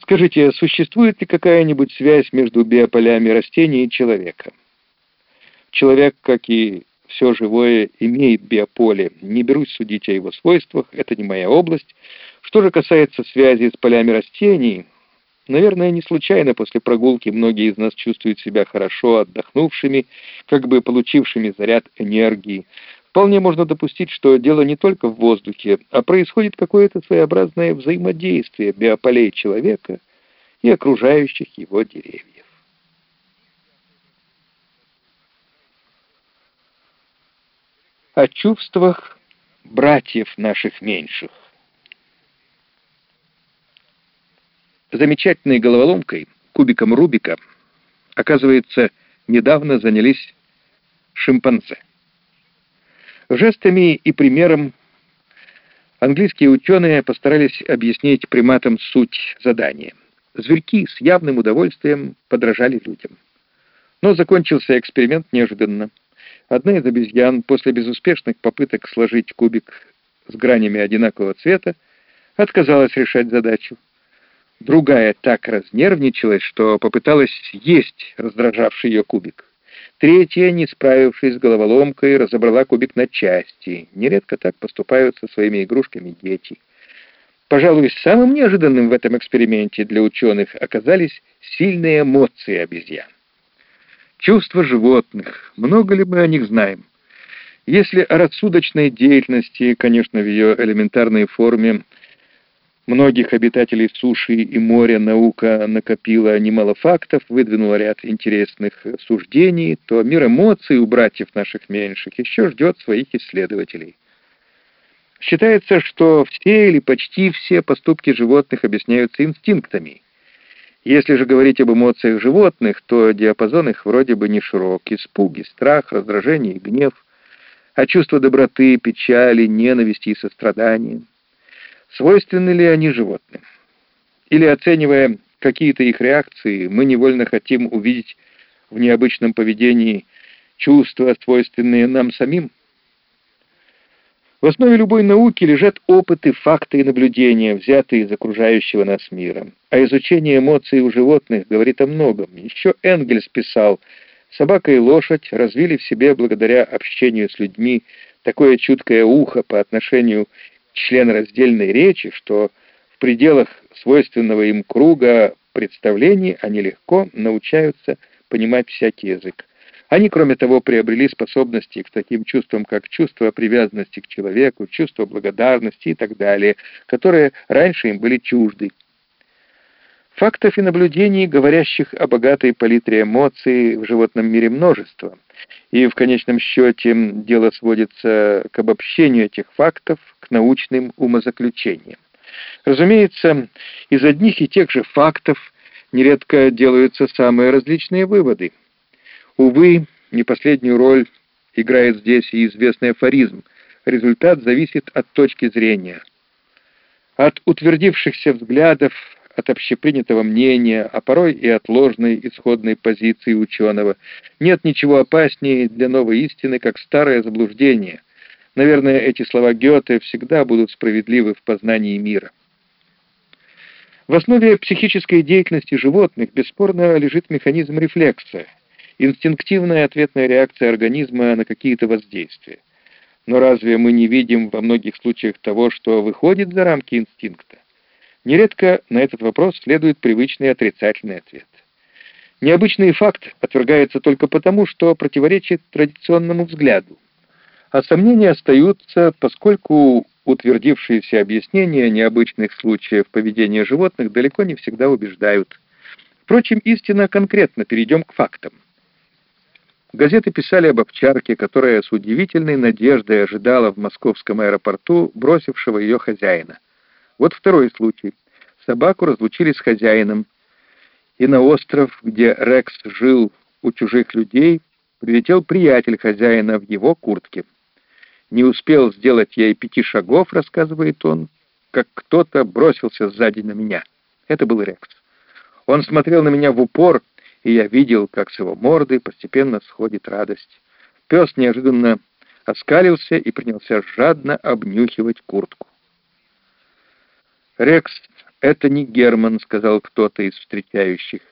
Скажите, существует ли какая-нибудь связь между биополями растений и человека? Человек, как и все живое, имеет биополе. Не берусь судить о его свойствах, это не моя область. Что же касается связи с полями растений, наверное, не случайно после прогулки многие из нас чувствуют себя хорошо отдохнувшими, как бы получившими заряд энергии. Вполне можно допустить, что дело не только в воздухе, а происходит какое-то своеобразное взаимодействие биополей человека и окружающих его деревьев. о чувствах братьев наших меньших. Замечательной головоломкой, кубиком Рубика, оказывается, недавно занялись шимпанзе. Жестами и примером английские ученые постарались объяснить приматам суть задания. Зверьки с явным удовольствием подражали людям. Но закончился эксперимент неожиданно. Одна из обезьян после безуспешных попыток сложить кубик с гранями одинакового цвета отказалась решать задачу. Другая так разнервничалась, что попыталась съесть раздражавший ее кубик. Третья, не справившись с головоломкой, разобрала кубик на части. Нередко так поступают со своими игрушками дети. Пожалуй, самым неожиданным в этом эксперименте для ученых оказались сильные эмоции обезьян. Чувства животных. Много ли мы о них знаем? Если о рассудочной деятельности, конечно, в ее элементарной форме, многих обитателей суши и моря наука накопила немало фактов, выдвинула ряд интересных суждений, то мир эмоций у братьев наших меньших еще ждет своих исследователей. Считается, что все или почти все поступки животных объясняются инстинктами. Если же говорить об эмоциях животных, то диапазон их вроде бы не широк. Испуги, страх, раздражение и гнев, а чувства доброты, печали, ненависти и сострадания. Свойственны ли они животным? Или, оценивая какие-то их реакции, мы невольно хотим увидеть в необычном поведении чувства, свойственные нам самим? В основе любой науки лежат опыты, факты и наблюдения, взятые из окружающего нас мира. А изучение эмоций у животных говорит о многом. Еще Энгельс писал, собака и лошадь развили в себе благодаря общению с людьми такое чуткое ухо по отношению к членораздельной речи, что в пределах свойственного им круга представлений они легко научаются понимать всякий язык. Они, кроме того, приобрели способности к таким чувствам, как чувство привязанности к человеку, чувство благодарности и так далее, которые раньше им были чужды. Фактов и наблюдений, говорящих о богатой палитре эмоций в животном мире множество, и в конечном счете дело сводится к обобщению этих фактов, к научным умозаключениям. Разумеется, из одних и тех же фактов нередко делаются самые различные выводы – Увы, не последнюю роль играет здесь и известный афоризм. Результат зависит от точки зрения. От утвердившихся взглядов, от общепринятого мнения, а порой и от ложной исходной позиции ученого. Нет ничего опаснее для новой истины, как старое заблуждение. Наверное, эти слова Гёте всегда будут справедливы в познании мира. В основе психической деятельности животных бесспорно лежит механизм рефлекса – инстинктивная ответная реакция организма на какие-то воздействия. Но разве мы не видим во многих случаях того, что выходит за рамки инстинкта? Нередко на этот вопрос следует привычный отрицательный ответ. Необычный факт отвергается только потому, что противоречит традиционному взгляду. А сомнения остаются, поскольку утвердившиеся объяснения необычных случаев поведения животных далеко не всегда убеждают. Впрочем, истинно конкретно перейдем к фактам. Газеты писали об овчарке, которая с удивительной надеждой ожидала в московском аэропорту бросившего ее хозяина. Вот второй случай. Собаку разлучили с хозяином, и на остров, где Рекс жил у чужих людей, прилетел приятель хозяина в его куртке. Не успел сделать ей пяти шагов, рассказывает он, как кто-то бросился сзади на меня. Это был Рекс. Он смотрел на меня в упор, и я видел, как с его морды постепенно сходит радость. Пес неожиданно оскалился и принялся жадно обнюхивать куртку. Рекс «Это не Герман», — сказал кто-то из встречающих.